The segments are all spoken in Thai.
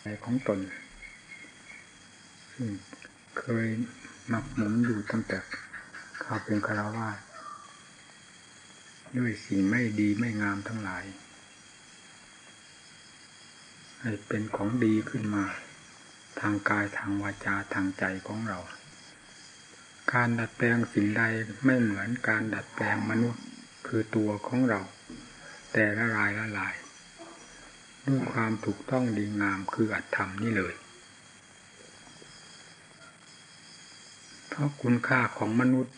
ใจของตนซึ่งเคยหมักหมมอยู่ตั้งแต่ข้าเป็นคารวาสด้วยสิ่งไม่ดีไม่งามทั้งหลาย ให้เป็นของดีขึ้นมา ทางกายทางวาจาทางใจของเรา การดัดแปลงสิ่งใดไม่เหมือนการดัดแปลงมนุษย์คือตัวของเรา แต่ละลายละลายด้วย ความถูกต้องดีงามคืออัตธรรมนี่เลย เพราะคุณค่าของมนุษย์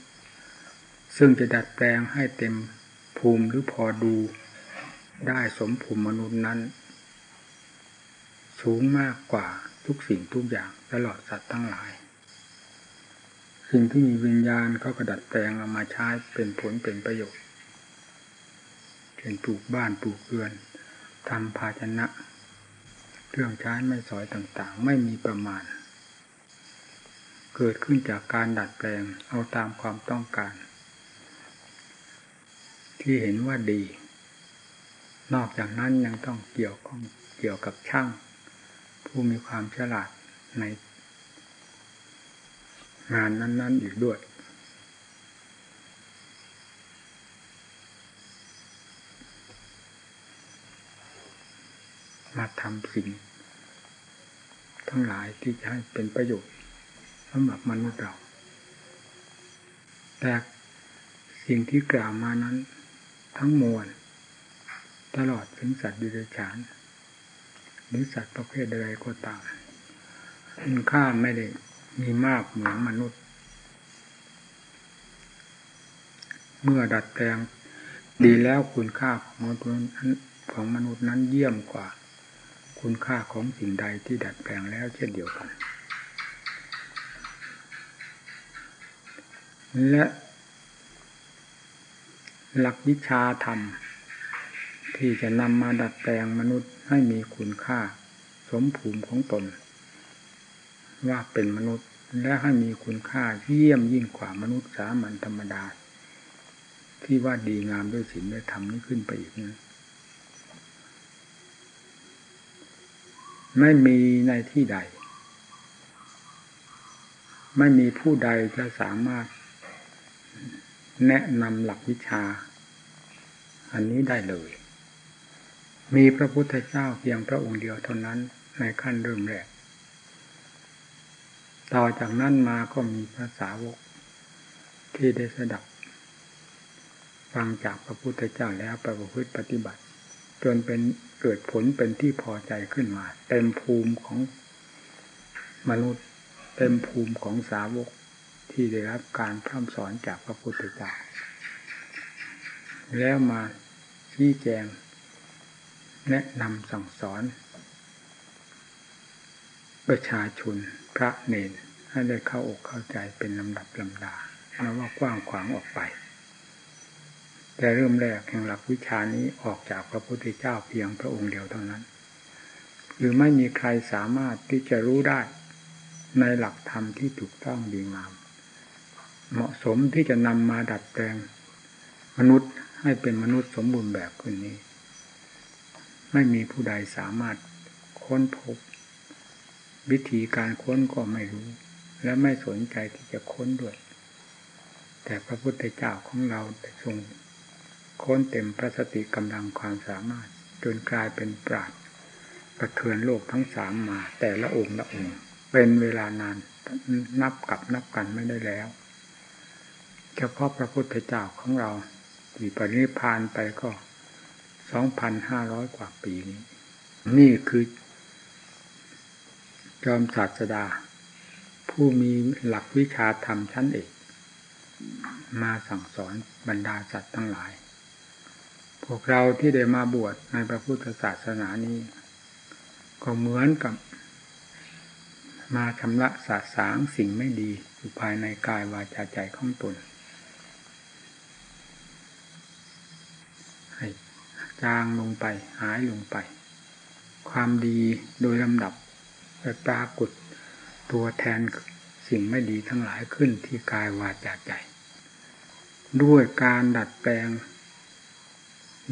ซึ่งจะดัดแปลงให้เต็มภูมิหรือพอดูได้สมภูมิมนุษย์นั้น สูงมากกว่าทุกสิ่งทุกอย่างตลอดสัตว์ทั้งหลาย สิ่งที่มีวิญญาณเขาก็ดัดแปลงเอามาใช้เป็นผลเป็นประโยชน์เช่นปลูกบ้านปลูกเรือน ทำภาชนะเครื่องใช้ไม่สอยต่างๆ ไม่มีประมาณ เกิดขึ้นจากการดัดแปลงเอาตามความต้องการ ที่เห็นว่าดี นอกจากนั้นยังต้องเกี่ยวข้องเกี่ยวกับช่าง ผู้มีความฉลาดในงานนั้น ๆ อีกด้วย มาทำสิ่ง ทั้งหลายที่จะให้เป็นประโยชน์สำหรับมนุษย์เรา แต่สิ่งที่กล่าวมานั้น ทั้งมวลตลอดถึงสัตว์ดิเรกชันหรือสัตว์ประเภทใดก็ตามคุณค่าไม่ได้มีมากเหมือนมนุษย์ เมื่อดัดแปลงดีแล้วคุณค่าของมนุษย์ของมนุษย์นั้นเยี่ยมกว่า คุณค่าของสิ่งใดที่ดัดแปลงแล้วเช่นเดียวกัน และหลักวิชาธรรม ที่จะนำมาดัดแปลงมนุษย์ให้มีคุณค่า สมภูมิของตน ว่าเป็นมนุษย์และให้มีคุณค่าเยี่ยมยิ่งกว่ามนุษย์สามัญธรรมดา ที่ว่าดีงามด้วยศีลด้วยธรรมนี้ขึ้นไปอีกนั้น ไม่มีในที่ใด ไม่มีผู้ใดจะสามารถแนะนำหลักวิชา อันนี้ได้เลย มีพระพุทธเจ้าเพียงพระองค์เดียวเท่านั้นในขั้นเริ่มแรก ต่อจากนั้นมาก็มีพระสาวก ที่ได้สดับ ฟังจากพระพุทธเจ้าแล้วประพฤติปฏิบัติ จนเป็นเกิดผลเป็นที่พอใจขึ้นมา เต็มภูมิของมนุษย์เต็มภูมิของสาวกที่ได้รับการพร่ำสอนจากพระพุทธเจ้าแล้วมาชี้แจง แนะนำสั่งสอน ประชาชนพระเนนให้ได้เข้าอกเข้าใจเป็นลำดับลำดาแล้วว่ากว้างขวางออกไป แต่เริ่มแรกแห่งหลักวิชานี้ออกจากพระพุทธเจ้าเพียงพระองค์เดียวเท่านั้น หรือไม่มีใครสามารถที่จะรู้ได้ในหลักธรรมที่ถูกต้องดีงาม เหมาะสมที่จะนำมาดัดแปลง มนุษย์ให้เป็นมนุษย์สมบูรณ์แบบขึ้นนี้ ไม่มีผู้ใดสามารถค้นพบ วิธีการค้นก็ไม่รู้ และไม่สนใจที่จะค้นด้วย แต่พระพุทธเจ้าของเราได้ทรง ค้นเต็มพระสติกำลังความสามารถ จนกลายเป็นปราดกระเทือนโลกทั้งสามมา แต่ละองค์ละองค์ เป็นเวลานานนับกับนับกันไม่ได้แล้วเฉพาะพระพุทธเจ้าของเราที่ปรินิพานไปก็สองพันห้าร้อยกว่าปีนี้ นี่คือจอมศาสดา ผู้มีหลักวิชาธรรมชั้นเอก มาสั่งสอนบรรดาสัตว์ทั้งหลาย พวกเราที่ได้มาบวชในพระพุทธศาสนานี้ ก็เหมือนกับ มาชำระสาสางสิ่งไม่ดีอยู่ภายในกายวาจาใจของตน ให้จางลงไปหายลงไป ความดีโดยลำดับไปปรากฏตัวแทนสิ่งไม่ดีทั้งหลายขึ้นที่กายวาจาใจ ด้วยการดัดแปลง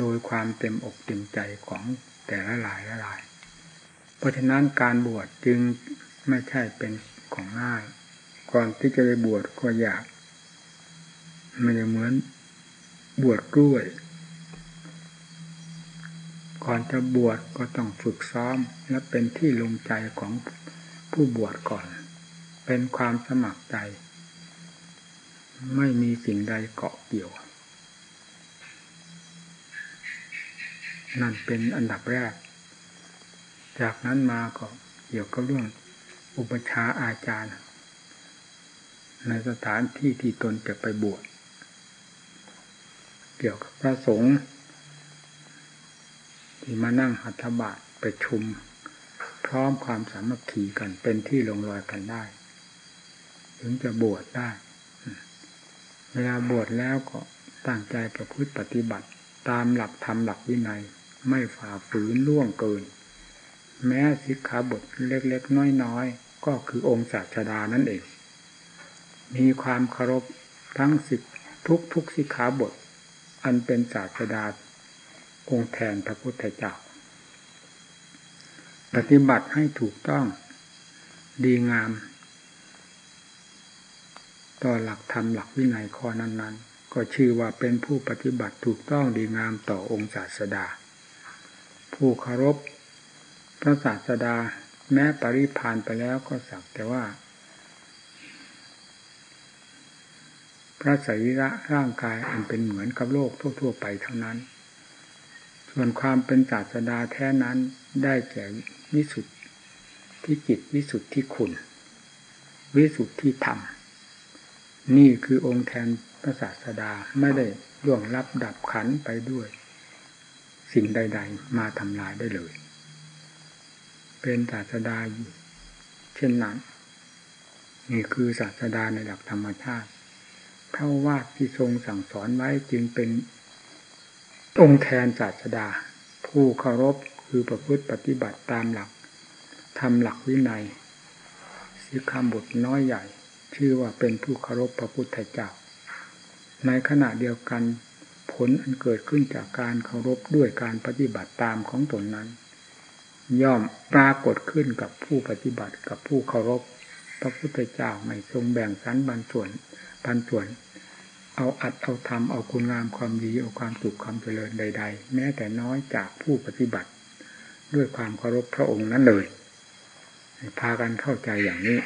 โดยความเต็มอกเต็มใจของแต่ละหลายละหลาย เพราะฉะนั้นการบวชจึงไม่ใช่เป็นของง่าย ก่อนที่จะไปบวชก็อยากไม่ได้เหมือนบวชกล้วย ก่อนจะบวชก็ต้องฝึกซ้อมและเป็นที่ลงใจของผู้บวชก่อน เป็นความสมัครใจ ไม่มีสิ่งใดเกาะเกี่ยว นั่นเป็นอันดับแรก จากนั้นมาก็เกี่ยวกับเรื่องอุปชาอาจารย์ ในสถานที่ที่ตนจะไปบวช เกี่ยวกับพระสงฆ์ที่มานั่งหัตถบาตไปชุม พร้อมความสามัคคีกันเป็นที่ลงรอยกันได้ ถึงจะบวชได้ เวลาบวชแล้วก็ตั้งใจประพฤติปฏิบัติตามหลักธรรมหลักวินัย ไม่ฝ่าฝืนล่วงเกิน แม้สิกขาบทเล็กๆ น้อยๆ ก็คือองค์ศาสดานั่นเอง มีความเคารพทั้งสิบทุกทุกสิกขาบท อันเป็นศาสดาองค์แทนพระพุทธเจ้า ปฏิบัติให้ถูกต้องดีงาม ต่อหลักธรรมหลักวินัยข้อนั้น ๆ ก็ชื่อว่าเป็นผู้ปฏิบัติถูกต้องดีงามต่อองค์ศาสดา ผู้เคารพพระศาสดาแม้ปริพานไปแล้วก็สักแต่ว่า พระสรีระร่างกายอันเป็นเหมือนกับโลกทั่ว ๆ ไปเท่านั้น ส่วนความเป็นศาสดาแท้นั้นได้แก่วิสุทธิจิตวิสุทธิคุณ วิสุทธิธรรม นี่คือองค์แทนพระศาสดาไม่ได้ล่วงลับดับขันไปด้วย สิ่งใด ๆ มาทำลายได้เลย เป็นศาสดาเช่นนั้นนี่คือศาสดาในหลักธรรมชาติพระวาทที่ทรงสั่งสอนไว้จึงเป็นองค์แทนศาสดา ผู้เคารพคือประพฤติปฏิบัติตามหลักทำหลักวินัยสิกขาบทน้อยใหญ่ ชื่อว่าเป็นผู้เคารพพระพุทธเจ้าในขณะเดียวกัน ลอันเกิดขึ้นจากการเคารพด้วยการปฏิบัติตามของตนนั้น ย่อมปรากฏขึ้นกับผู้ปฏิบัติกับผู้เคารพ พระพุทธเจ้าไม่ทรงแบ่งสรรบันส่วนปันส่วน เอาอัดเอาทำเอาคุณงามความดีเอาความสุขความเจริญใด ๆ แม้แต่น้อยจากผู้ปฏิบัติ ด้วยความเคารพพระองค์นั้นเลยพากันเข้าใจอย่างนี้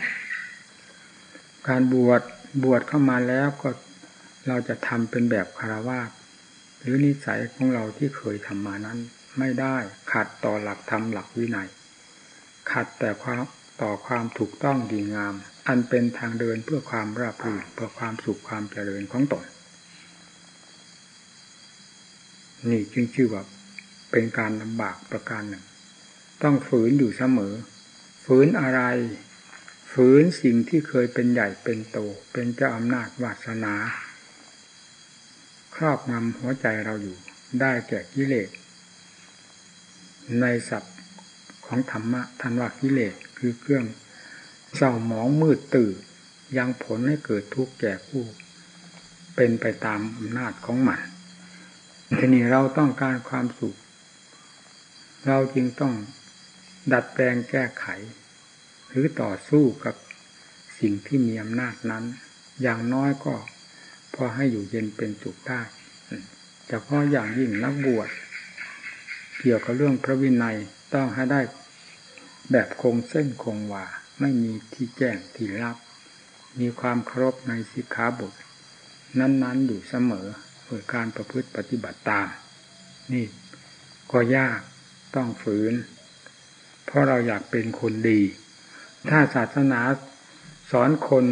การบวชบวชเข้ามาแล้วก็เราจะทำเป็นแบบคารวะ หรือนิสัยของเราที่เคยทำมานั้น ไม่ได้ขัดต่อหลักธรรมหลักวินัย ขัดแต่ความต่อความถูกต้องดีงาม อันเป็นทางเดินเพื่อความราบรื่นเพื่อความสุขความเจริญของตนนี่จึงชื่อว่าเป็นการลำบากประการหนึ่ง ต้องฝืนอยู่เสมอ ฝืนอะไร ฝืนสิ่งที่เคยเป็นใหญ่เป็นโต เป็นเจ้าอำนาจวาสนา ครอบงำหัวใจเราอยู่ ได้แก่กิเลสในศัพท์ของธรรมะทันว่ากิเลสคือเครื่องเศร้าหมองมืดตื่นยังผลให้เกิดทุกข์แก่ผู้ เป็นไปตามอำนาจของมันทีนี้เราต้องการความสุข เราจึงต้องดัดแปลงแก้ไข หรือต่อสู้กับสิ่งที่มีอำนาจนั้น อย่างน้อยก็ พอให้อยู่เย็นเป็นสุขได้เฉพาะอย่างยิ่งนักบวชเกี่ยวกับเรื่องพระวินัยต้องให้ได้แบบคงเส้นคงวาไม่มีที่แจ้งที่รับ มีความเคารพในสิกขาบทนั้น ๆ อยู่เสมอโดยการประพฤติปฏิบัติตาม นี่ก็ยากต้องฝืน เพราะเราอยากเป็นคนดี ถ้าศาสนาสอนคน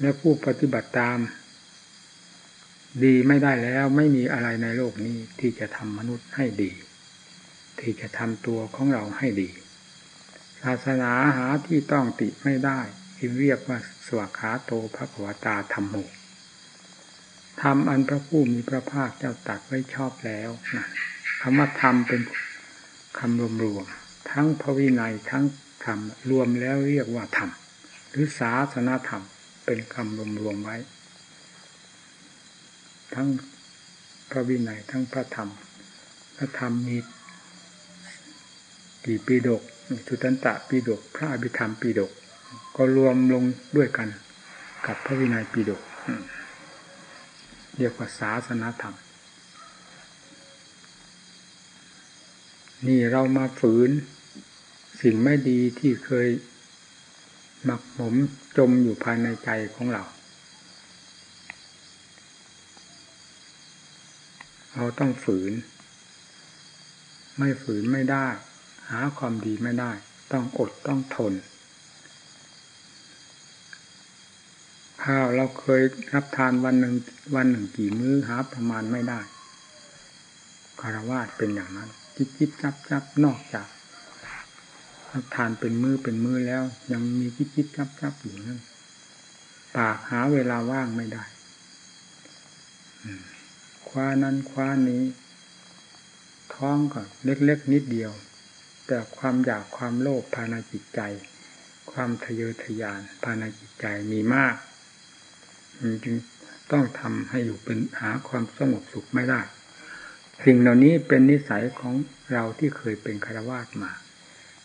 และผู้ปฏิบัติตาม ดีไม่ได้แล้วไม่มีอะไรในโลกนี้ที่จะทำมนุษย์ให้ดี ที่จะทำตัวของเราให้ดี ศาสนาหาที่ต้องติไม่ได้ที่เรียกว่าสวขาโตพระภวตาธรรมโมธรรมอันพระผู้มีพระภาคเจ้าตัดไว้ชอบแล้วนะคำว่าธรรมเป็นคำรวมๆทั้งพระวินัยทั้งธรรมรวมแล้วเรียกว่าธรรมหรือศาสนาธรรม เป็นคำรวมๆไว้ ทั้งพระวินัยทั้งพระธรรม พระธรรมมีกี่ปีดกสุตันตะปีดก พระอภิธรรมปีดก ก็รวมลงด้วยกัน กับพระวินัยปีดก เรียกว่าศาสนาธรรม นี่เรามาฝืน สิ่งไม่ดีที่เคย หมักหมมจมอยู่ภายในใจของเรา เราต้องฝืน ไม่ฝืนไม่ได้ หาความดีไม่ได้ ต้องอดต้องทน ข้าวเราเคยรับทานวันหนึ่งวันหนึ่งกี่มื้อหาประมาณไม่ได้คารวาสเป็นอย่างนั้น จิบจิบจับจับนอกจากรับ ทานเป็นมือเป็นมือแล้ว ยังมีจิบจิบจับจับอยู่นั่นปากหาเวลาว่างไม่ได้คว้านั้นคว้านี้ ท้องก็เล็กๆนิดเดียว แต่ความอยากความโลภภายในจิตใจ ความทะเยอทะยานภายในจิตใจมีมากจึงต้องทำให้อยู่เป็นหาความสงบสุขไม่ได้ สิ่งเหล่านี้เป็นนิสัยของเราที่เคยเป็นคารวาสมา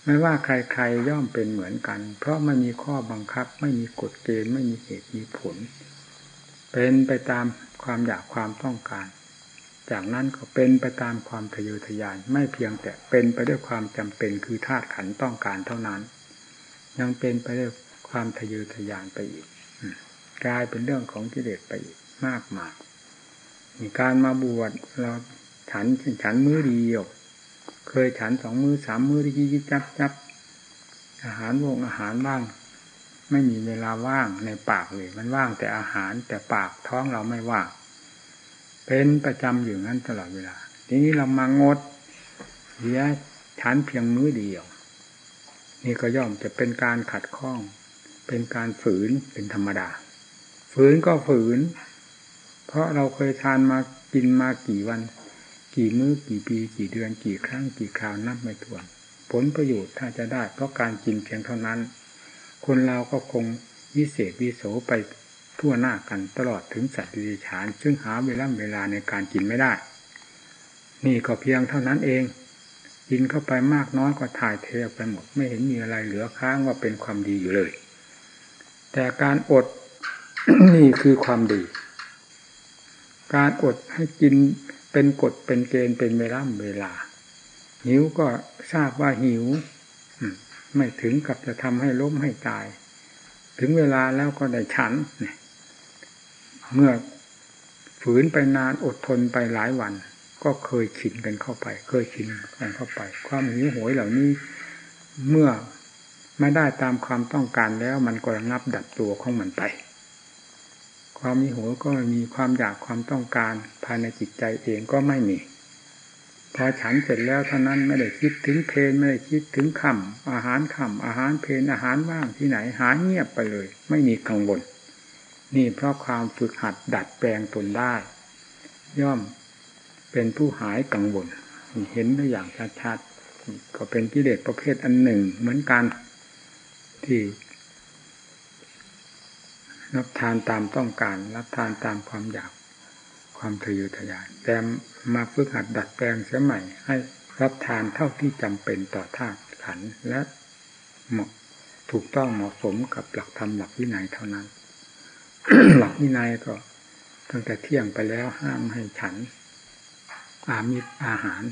ไม่ว่าใครๆย่อมเป็นเหมือนกัน เพราะไม่มีข้อบังคับ ไม่มีกฎเกณฑ์ไม่มีเหตุมีผล เป็นไปตามความอยากความต้องการ จากนั้นก็เป็นไปตามความทะเยอทะยาน ไม่เพียงแต่เป็นไปด้วยความจำเป็นคือธาตุขันต้องการเท่านั้น ยังเป็นไปด้วยความทะเยอทะยานไปอีกกลายเป็นเรื่องของกิเลสไปอีกมากมายมีการมาบวชเราฉันฉันมือเดียว เคยฉันสองมือสามมือที่ยิบจับจับอาหารวงอาหารบ้าง ไม่มีเวลาว่างในปากเลย มันว่างแต่อาหารแต่ปากท้องเราไม่ว่างเป็นประจำอยู่นั้นตลอดเวลา ทีนี้เรามางดเสียฉันเพียงมือเดียว นี่ก็ย่อมจะเป็นการขัดข้อง เป็นการฝืนเป็นธรรมดา ฝืนก็ฝืน เพราะเราเคยทานมากินมากี่วัน กี่มื้อกี่ปีกี่เดือนกี่ครั้งกี่คราวนับไม่ถ้วน ผลประโยชน์ถ้าจะได้เพราะการกินเพียงเท่านั้น คนเราก็คงวิเศษวิโสไปทั่วหน้ากันตลอดถึงสัตว์ดิฉาน ซึ่งหาเวลาเวลาในการกินไม่ได้ นี่ก็เพียงเท่านั้นเอง กินเข้าไปมากน้อยก็ถ่ายเทไปหมด ไม่เห็นมีอะไรเหลือค้างว่าเป็นความดีอยู่เลย แต่การอดนี่คือความดี การอดให้กิน เป็นกฎเป็นเกณฑ์เป็นเวลาเวลา หิวก็ทราบว่าหิวไม่ถึงกับจะทำให้ล้มให้ตาย ถึงเวลาแล้วก็ได้ฉันเมื่อฝืนไปนานอดทนไปหลายวัน ก็เคยชินกันเข้าไป เคยชินกันเข้าไป ความหิวโหยเหล่านี้ เมื่อไม่ได้ตามความต้องการแล้ว มันก็ระงับดับตัวของมันไป ความมีหัวก็ม่มีความอยากความต้องการภายในจิตใจเองก็ไม่มีพอฉันเสร็จแล้วเท่านั้นไม่ได้คิดถึงเพลนไม่ได้คิดถึงคำอาหารคำอาหารเพลนอาหารว่างที่ไหนหาเงียบไปเลย ไม่มีกังวลนี่เพราะความฝึกหัดดัดแปลงตนได้ ย่อมเป็นผู้หายกังวลเห็นได้อย่างชัดๆก็เป็นกิเลสประเภทอันหนึ่งเหมือนกัน ที่ รับทานตามต้องการ รับทานตามความอยากความทะเยอทะยานแต่มาฝึกหัดดัดแปลงเสียใหม่ ให้รับทานเท่าที่จำเป็นต่อธาตุขันและเหมาะถูกต้องเหมาะสมกับหลักธรรมหลักวินัยเท่านั้น หลักวินัยก็ตั้งแต่เที่ยงไปแล้วห้ามให้ฉัน อามิตรอาหาร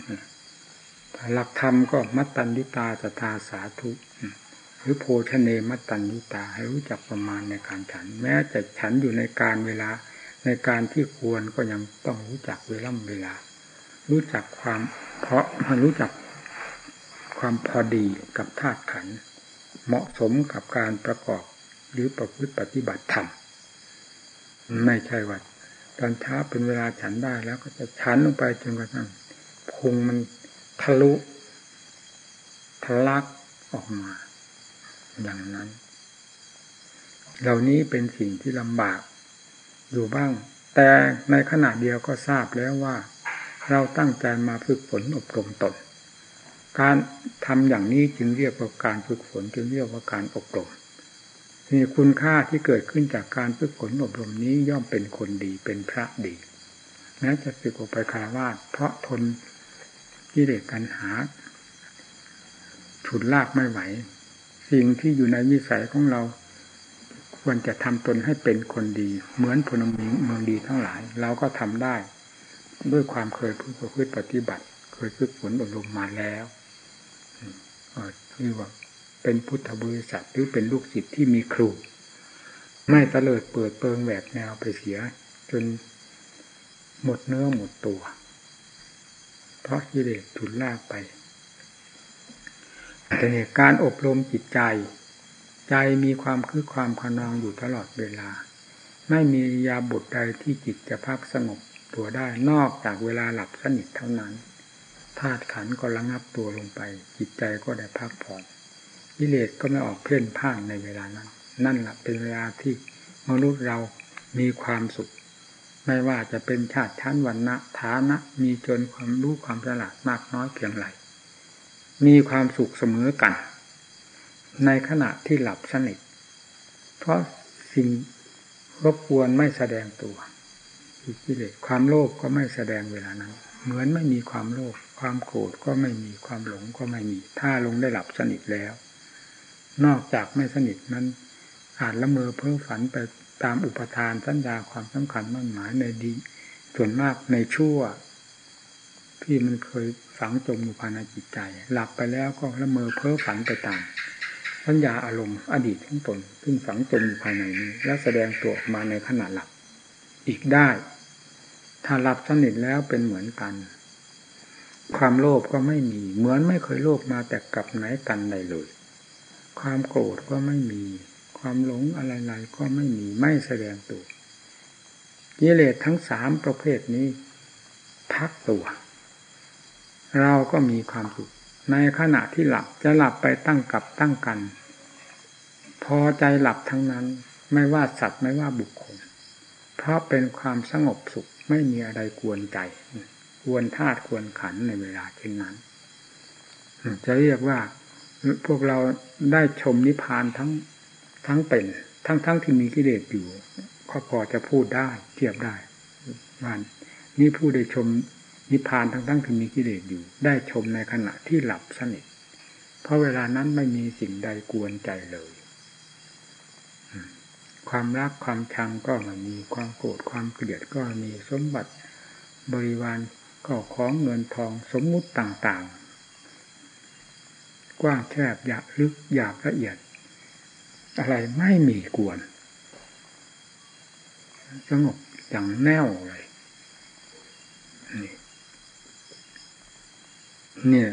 หลักธรรมก็มัตตัญญุตาจตาสาธุ หรือโพชเนมัตตัญญุตาให้รู้จักประมาณในการฉัน แม้จะฉันอยู่ในการเวลาในการที่ควรก็ยังต้องรู้จักเวลาเวลา รู้จักความเพราะรู้จักความพอดีกับธาตุขัน เหมาะสมกับการประกอบหรือประพฤติปฏิบัติธรรมไม่ใช่ว่าตอนเช้าเป็นเวลาฉันได้แล้วก็จะฉันลงไปจนกระทั่งพุงมันทะลุทะลักออกมา อย่างนั้น เหล่านี้เป็นสิ่งที่ลำบากอยู่บ้าง แต่ในขณะเดียวก็ทราบแล้วว่า เราตั้งใจมาฝึกฝนอบรมตน การทำอย่างนี้จึงเรียกว่าการฝึกฝนจึงเรียกว่าการอบรมมีคุณค่าที่เกิดขึ้นจากการฝึกฝนอบรมนี้ย่อมเป็นคนดีเป็นพระดีแม้จะสึกออกไปคารวาสเพราะทนกิเลสกันหา ฉุดลากไม่ไหว สิ่งที่อยู่ในวิสัยของเรา ควรจะทำตนให้เป็นคนดี เหมือนพลเมืองดีทั้งหลาย เราก็ทำได้ ด้วยความเคยพึ่งประพฤติปฏิบัติ เคยฝึกฝนอบรมมาแล้วนี่ว่าเป็นพุทธบริษัทหรือเป็นลูกศิษย์ที่มีครู ไม่เตลิดเปิดเปิงแหวกแนวไปเสีย จนหมดเนื้อหมดตัว เพราะกิเลสถุนลากไป แต่เนี่ยการอบรมจิตใจ ใจมีความคือความขนองอยู่ตลอดเวลา ไม่มียาบทใดที่จิตจะพักสงบตัวได้นอกจากเวลาหลับสนิทเท่านั้นธาตุขันก็ระงับตัวลงไป จิตใจก็ได้พักผ่อนกิเลสก็ไม่ออกเพ่นพ่านในเวลานั้น นั่นแหละเป็นเวลาที่มนุษย์เรามีความสุข ไม่ว่าจะเป็นชาติชั้นวันณะฐานะมีจนความรู้ความฉลาดมากน้อยเพียงไร มีความสุขเสมอกัน ในขณะที่หลับสนิท เพราะสิ่งรบกวนไม่แสดงตัวกิเลสความโลภกก็ไม่แสดงเวลานั้น เหมือนไม่มีความโลภความโกรธก็ไม่มีความหลงก็ไม่มี ถ้าลงได้หลับสนิทแล้ว นอกจากไม่สนิทนั้น อาจละเมอเพ้อฝันไปตามอุปทานสัญญาความสำคัญมั่นหมายในดี ส่วนมากในชั่ว ที่มันเคย ฝังจมอยู่ภายในจิตใจ หลับไปแล้วก็ละเมอเพ้อฝันไปตามสัญญาอารมณ์อดีตของตนซึ่งฝังจมอยู่ภายในนี้ และแสดงตัวออกมาในขณะหลับ อีกได้ ถ้าหลับสนิทแล้วเป็นเหมือนกัน ความโลภก็ไม่มีเหมือนไม่เคยโลภมาแต่กับไหนกันใดเลย ความโกรธก็ไม่มี ความหลงอะไรๆก็ไม่มีไม่แสดงตัวกิเลสทั้งสามประเภทนี้พักตัว เราก็มีความสุข ในขณะที่หลับจะหลับไปตั้งกับตั้งกัน พอใจหลับทั้งนั้น ไม่ว่าสัตว์ไม่ว่าบุคคล เพราะเป็นความสงบสุขไม่มีอะไรกวนใจกวนธาตุกวนขันในเวลาเช่นนั้น จะเรียกว่า พวกเราได้ชมนิพพานทั้งทั้งเป็น ทั้งทั้งที่มีกิเลสอยู่ก็พอจะพูดได้เทียบได้ว่านี่ผู้ได้ชม นิพพานทั้งทั้งที่มีกิเลสอยู่ ได้ชมในขณะที่หลับสนิท เพราะเวลานั้นไม่มีสิ่งใดกวนใจเลย ความรักความชังก็ไม่มีความโกรธความเกลียดก็มีสมบัติบริวารก็ของเงินทองสมมุติต่างๆ กว้างแคบอยากลึกอยากละเอียด อะไรไม่มีกวน สงบอย่างแน่วเลย เนี่ย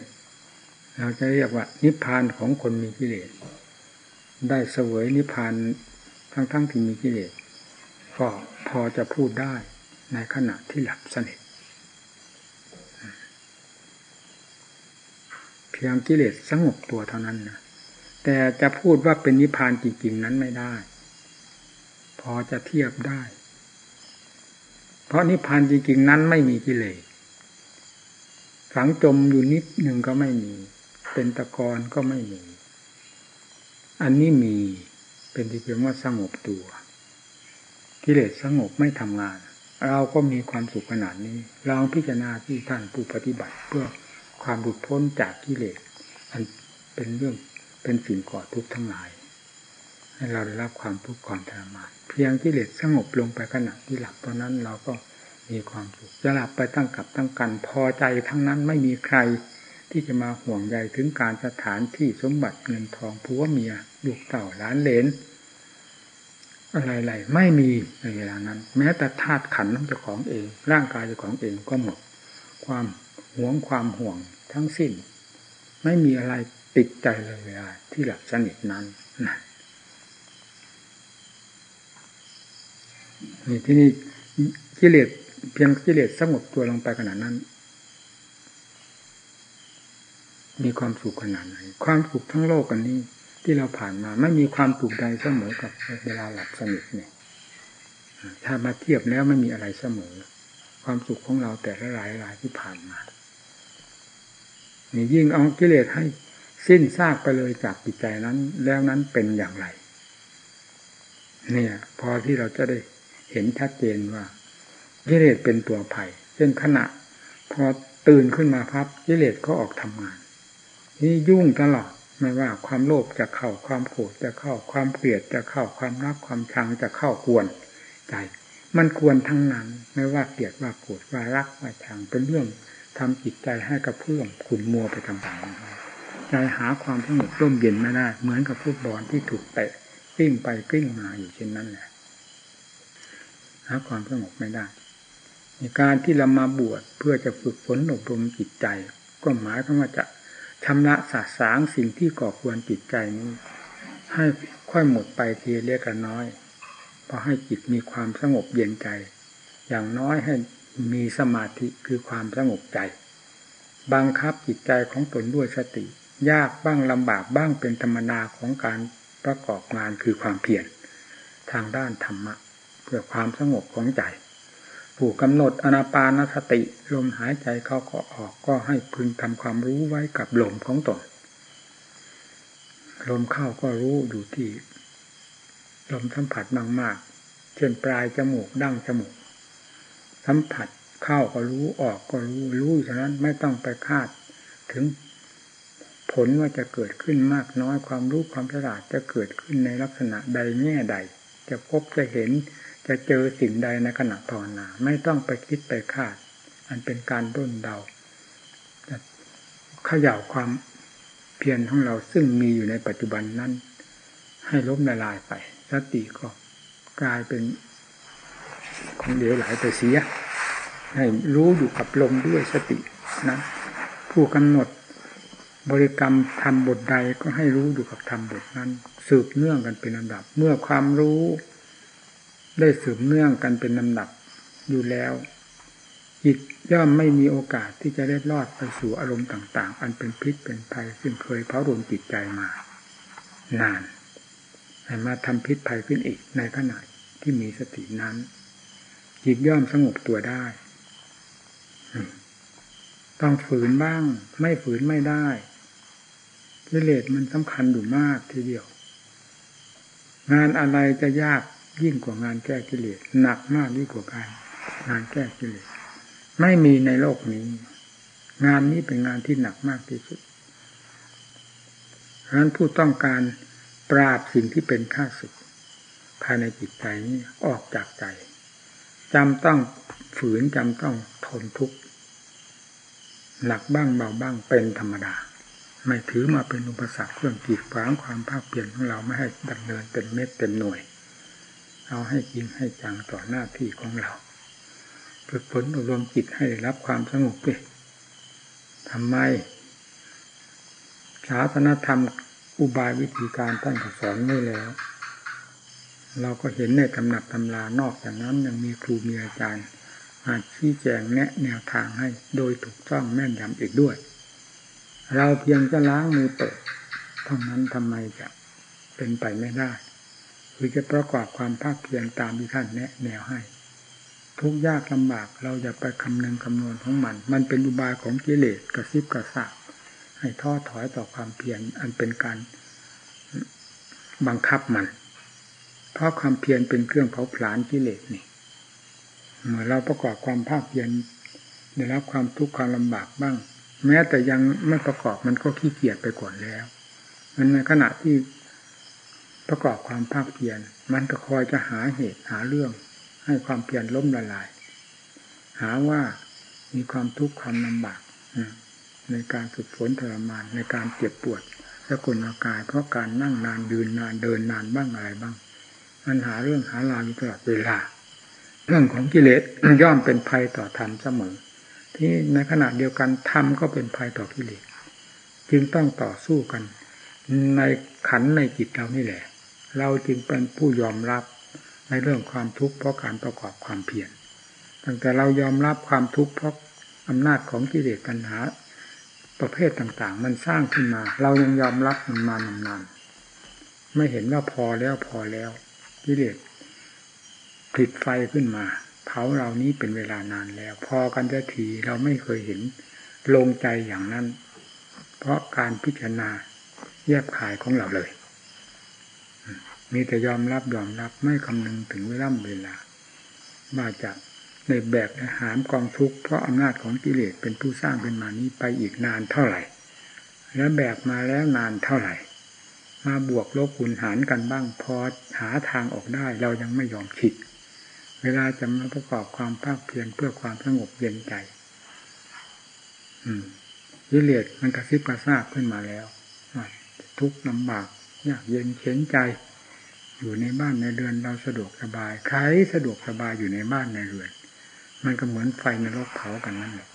เราจะเรียกว่า นิพพานของคนมีกิเลส ได้เสวยนิพพานทั้งๆทที่มีกิเลสก็พอจะพูดได้ในขณะที่หลับสนิทเพียงกิเลสสงบตัวเท่านั้นนะแต่จะพูดว่าเป็นนิพพานจริงๆนั้นไม่ได้ พอจะเทียบได้ เพราะนิพพานจริงๆนั้นไม่มีกิเลส ฝังจมอยู่นิดหนึ่งก็ไม่มี เป็นตะกอนก็ไม่มี อันนี้มีเป็นที่เพียงว่าสงบตัวกิเลสสงบไม่ทำงาน เราก็มีความสุขขนาดนี้ลองพิจารณาที่ท่านผู้ปฏิบัติ เพื่อความหลุดพ้นจากกิเลสอันเป็นเรื่องเป็นสิ่งก่อทุกข์ทั้งหลายให้เราได้รับความทุกข์ความทรมาน เพียงกิเลสสงบลงไปขณะที่หลับตอนนั้นเราก็ มีความสุขจะหลับไปตั้งกับตั้งกันพอใจทั้งนั้นไม่มีใครที่จะมาห่วงใยถึงการสถานที่สมบัติเงินทองผัวเมียลูกเต่าล้านเลนอะไรๆไม่มีในเวลานั้น แม้แต่ธาตุขันของเจ้าของเอง ร่างกายเจ้าของเองก็หมด ความหวงความห่วงทั้งสิ้น ไม่มีอะไรติดใจเลยเวลาที่หลับสนิทนั้นนะนี่ที่นี่กิเลส เพียงกิเลสสงบตัวลงไปขนาดนั้น มีความสุขขนาดไหน ความสุขทั้งโลกกันนี้ ที่เราผ่านมา ไม่มีความสุขใดเสมอกับเวลาหลับสนิทเนี่ยถ้ามาเทียบแล้วไม่มีอะไรเสมอ ความสุขของเราแต่ละหลายหลายที่ผ่านมานี่ยิ่งเอากิเลสให้สิ้นซากไปเลยจากจิตใจนั้น แล้วนั้นเป็นอย่างไร เนี่ย พอที่เราจะได้เห็นชัดเจนว่า กิเลสเป็นตัวภัยเช่นขณะ พอตื่นขึ้นมาพับกิเลสก็ออกทำงาน นี่ยุ่งตลอดไม่ว่าความโลภจะเข้าความโกรธจะเข้าความเกลียดจะเข้าความรักความชังจะเข้าควรใจ มันควรทั้งนั้น ไม่ว่าเกลียดว่าโกรธว่ารักว่าชังเป็นเรื่องทำจิตใจให้กระเพื่อมขุ่นมัวไปต่างๆใจหาความสงบร่มเย็นไม่ได้เหมือนกับฟุตบอลที่ถูกเตะกลิ้งไปกลิ้งมาอยู่เช่นนั้นแหละหาความสงบไม่ได้ การที่เรามาบวชเพื่อจะฝึกฝนอบรมจิตใจ ก็หมายถึงว่าจะชำระสาสางสิ่งที่ก่อควรจิตใจนี้ ให้ค่อยหมดไปทีเล็กน้อยพอให้จิตมีความสงบเย็นใจ อย่างน้อยให้มีสมาธิคือความสงบใจ บังคับจิตใจของตนด้วยสติ ยากบ้างลำบากบ้างเป็นธรรมนาของการประกอบงานคือความเพียรทางด้านธรรมะ เพื่อความสงบของใจ ผู้กำหนดอนาปานสติลมหายใจเข้าก็ออกก็ให้พึงทำความรู้ไว้กับลมของตนลมเข้าก็รู้อยู่ที่ลมสัมผัสมากๆเช่นปลายจมูกดั้งจมูก สัมผัสเข้าก็รู้ออกก็รู้รู้ฉะนั้นไม่ต้องไปคาดถึงผลว่าจะเกิดขึ้นมากน้อยความรู้ความฉลาดจะเกิดขึ้นในลักษณะใดแง่ใด จะพบจะเห็น จะเจอสิ่งใดในขณะภาวนา ไม่ต้องไปคิดไปคาด อันเป็นการด้นเดาเขย่าความเพียรของเราซึ่งมีอยู่ในปัจจุบันนั้น ให้ล้มละลายไป สติก็กลายเป็นของเดียวไหลไปเสีย ให้รู้อยู่กับลมด้วยสตินะผู้กำหนดบริกรรมทำบทใดก็ให้รู้อยู่กับทำบทนั้น สืบเนื่องกันเป็นลำดับ เมื่อความรู้ ได้สืบเนื่องกันเป็นลำดับอยู่แล้วจิตย่อมไม่มีโอกาสที่จะได้รอดไปสู่อารมณ์ต่าง ๆ อันเป็นพิษเป็นภัยซึ่งเคยเผารวมจิตใจมา นานให้มาทำพิษภัยขึ้นอีกในขณะที่มีสตินั้น จิตย่อมสงบตัวได้ ต้องฝืนบ้าง ไม่ฝืนไม่ได้กิเลสมันสำคัญอยู่มากทีเดียว งานอะไรจะยาก ยิ่งกว่างานแก้กิเลสหนักมากยิ่งกว่าการงานแก้กิเลสไม่มีในโลกนี้ งานนี้เป็นงานที่หนักมากที่สุดฉะนั้นผู้ต้องการปราบสิ่งที่เป็นข้าศึกภายในจิตใจนี้ออกจากใจจำต้องฝืนจำต้องทนทุกข์หนักบ้างเบาบ้างเป็นธรรมดา ไม่ถือมาเป็นอุปสรรคเครื่องกีดขวางความภาคเปลี่ยนของเราไม่ให้ดำเนินเป็นเม็ดเต็มหน่วย เอาให้จริงให้จังต่อหน้าที่ของเราฝึกฝนอบรมจิตให้รับความสงบเลยทำไมศาสนธรรมอุบายวิธีการท่านสอนไว้แล้ว เราก็เห็นในตำหนักตำรานอกจากนั้นยังมีครูมีอาจารย์มาชี้แจงแนะแนวทางให้โดยถูกต้องแม่นยำอีกด้วย เราเพียงจะล้างมือเปิดเท่านั้นทำไมจะเป็นไปไม่ได้ คือจะประกอบความภาคเพียรตามที่ท่านแนะแนวให้ ทุกยากลำบากเราจะไปคำนึงคำนวณของมัน มันเป็นอุบายของกิเลสกระซิบกระซาบให้ท้อถอยต่อความเพียรอันเป็นการบังคับมัน เพราะความเพียรเป็นเครื่องเผาผลาญกิเลสนี่เมื่อเราประกอบความภาคเพียรได้รับความทุกข์ความลำบากบ้าง แม้แต่ยังไม่ประกอบมันก็ขี้เกียจไปก่อนแล้ว มันในขณะที่ ประกอบความภาคเพียรมันก็คอยจะหาเหตุหาเรื่อง ให้ความเพียรล้มละลาย หาว่ามีความทุกข์ความลำบากในการฝึกฝนทรมานในการเจ็บปวดสกุลกายเพราะการนั่งนานยืนนานเดินนานบ้างอะไรบ้าง มันหาเรื่องหาราวอยู่ตลอดเวลา เรื่องของกิเลสย่อมเป็นภัยต่อธรรมเสมอ ที่ในขณะเดียวกันธรรมก็เป็นภัยต่อกิเลสจึงต้องต่อสู้กัน ในขันในจิตเรานี่แหละ เราจึงเป็นผู้ยอมรับในเรื่องความทุกข์เพราะการประกอบความเพียรตั้งแต่เรายอมรับความทุกข์เพราะอำนาจของกิเลสปัญหา ประเภทต่างๆ มันสร้างขึ้นมา เรายังยอมรับมันมานานๆไม่เห็นว่าพอแล้วพอแล้วกิเลสผลิตไฟขึ้นมาเผาเรานี้เป็นเวลานานแล้ว พอกันจะทีเราไม่เคยเห็นลงใจอย่างนั้น เพราะการพิจารณาแยบขายของเราเลย มีแต่ยอมรับยอมรับไม่คำนึงถึงเวลาเวลามาจากในแบกหามกองทุกข์เพราะอำนาจของกิเลสเป็นผู้สร้างเป็นมานี้ไปอีกนานเท่าไหร่ แล้วแบกมาแล้วนานเท่าไหร่ มาบวกลบคูณหารกันบ้างพอหาทางออกได้เรายังไม่ยอมคิด เวลาจะมาประกอบความภาคเพียรเพื่อความสงบเย็นใจ อืมยิเลสมันกระซิบกระซาบขึ้นมาแล้วทุกข์ลำบากยากเย็นเข็นใจ อยู่ในบ้านในเรือนเราสะดวกสบาย ใครสะดวกสบายอยู่ในบ้านในเรือน มันก็เหมือนไฟในโลกเผากันนั่นแหละ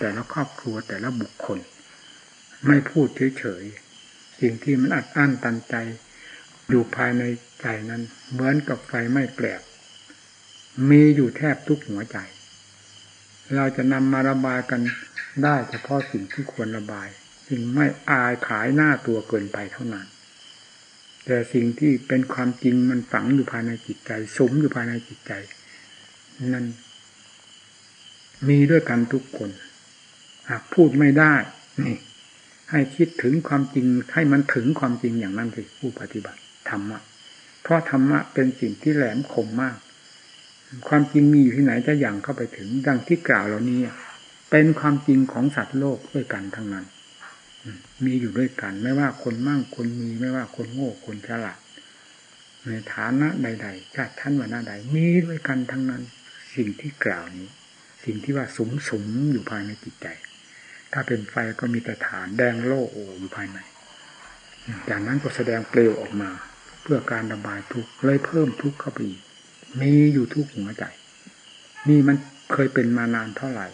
แต่ละครอบครัวแต่ละบุคคล ไม่พูดเฉยๆสิ่งที่มันอัดอั้นตันใจ อยู่ภายในใจนั้น เหมือนกับไฟไม่แปลกมีอยู่แทบทุกหัวใจ เราจะนำมาระบายกันได้เฉพาะสิ่งที่ควรระบาย สิ่งไม่อายขายหน้าตัวเกินไปเท่านั้น แต่สิ่งที่เป็นความจริงมันฝังอยู่ภายในจิตใจสมอยู่ภายในจิตใจ นั่น มีด้วยกันทุกคน หากพูดไม่ได้นี่ให้คิดถึงความจริงให้มันถึงความจริงอย่างนั้นสิผู้ปฏิบัติธรรมะเพราะธรรมะเป็นสิ่งที่แหลมคมมาก ความจริงมีอยู่ที่ไหนจะอย่างเข้าไปถึง ดังที่กล่าวเหล่านี้ เป็นความจริงของสัตว์โลกด้วยกันทั้งนั้น มีอยู่ด้วยกัน ไม่ว่าคนมั่งคนมี ไม่ว่าคนโง่คนฉลาดในฐานะใด ๆ ชาติท่านว่าหน้าใด มีด้วยกันทั้งนั้น สิ่งที่กล่าวนี้ สิ่งที่ว่าสมสมอยู่ภายในจิตใจ ถ้าเป็นไฟก็มีแต่ฐานแดงโล่โออยู่ภายในจากนั้นก็แสดงเปลวออกมา เพื่อการระบายทุกข์เลยเพิ่มทุกข์เข้าไปอีกมีอยู่ทุกหัวใจ นี่มันเคยเป็นมานานเท่าไหร่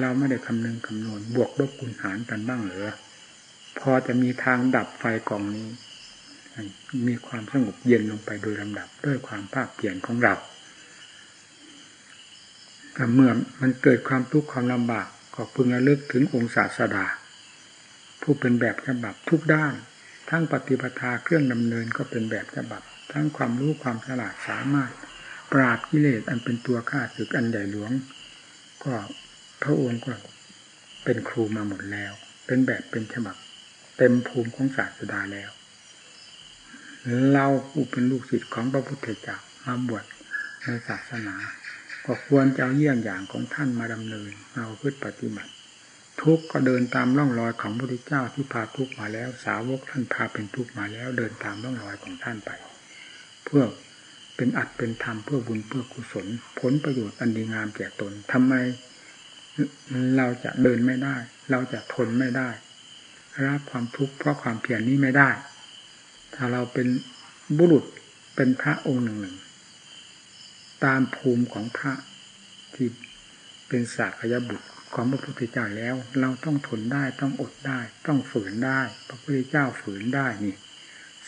เราไม่ได้คำนึงคำนวณบวกลบคูณหารกันบ้างหรือพอจะมีทางดับไฟกองนี้ มีความสงบเย็นลงไปโดยลำดับด้วยความภาคเปลี่ยนของเราแต่เมื่อมันเกิดความทุกข์ความลำบากก็พึงระลึกถึงองค์ศาสดา ผู้เป็นแบบฉบับทุกด้าน ทั้งปฏิปทาเครื่องดำเนินก็เป็นแบบฉบับ ทั้งความรู้ความฉลาดสามารถ ปราบกิเลสอันเป็นตัวข้าศึกอันใหญ่หลวง ก็ พระองค์ก็เป็นครูมาหมดแล้ว เป็นแบบเป็นฉบับ เต็มภูมิของศาสดาแล้ว เราผู้เป็นลูกศิษย์ของพระพุทธเจ้ามาบวชในศาสนา ก็ควรจะเอาเยี่ยงอย่างของท่านมาดำเนินมาพึ่ปฏิบัติ ทุกก็เดินตามร่องรอยของพระพุทธเจ้าที่พาทุกมาแล้ว สาวกท่านพาเป็นทุกมาแล้ว เดินตามร่องรอยของท่านไป เพื่อเป็นอัดเป็นธรรมเพื่อบุญเพื่อกุศลผลประโยชน์อันดีงามแก่ตนทำไม เราจะเดินไม่ได้ เราจะทนไม่ได้รับความทุกข์เพราะความเพียรนี้ไม่ได้ ถ้าเราเป็นบุรุษเป็นพระองค์หนึ่งหนึ่งตามภูมิของพระที่เป็นสากยบุตรของพระพุทธเจ้าแล้ว เราต้องทนได้ต้องอดได้ ต้องฝืนได้ พระพุทธเจ้าฝืนได้นี่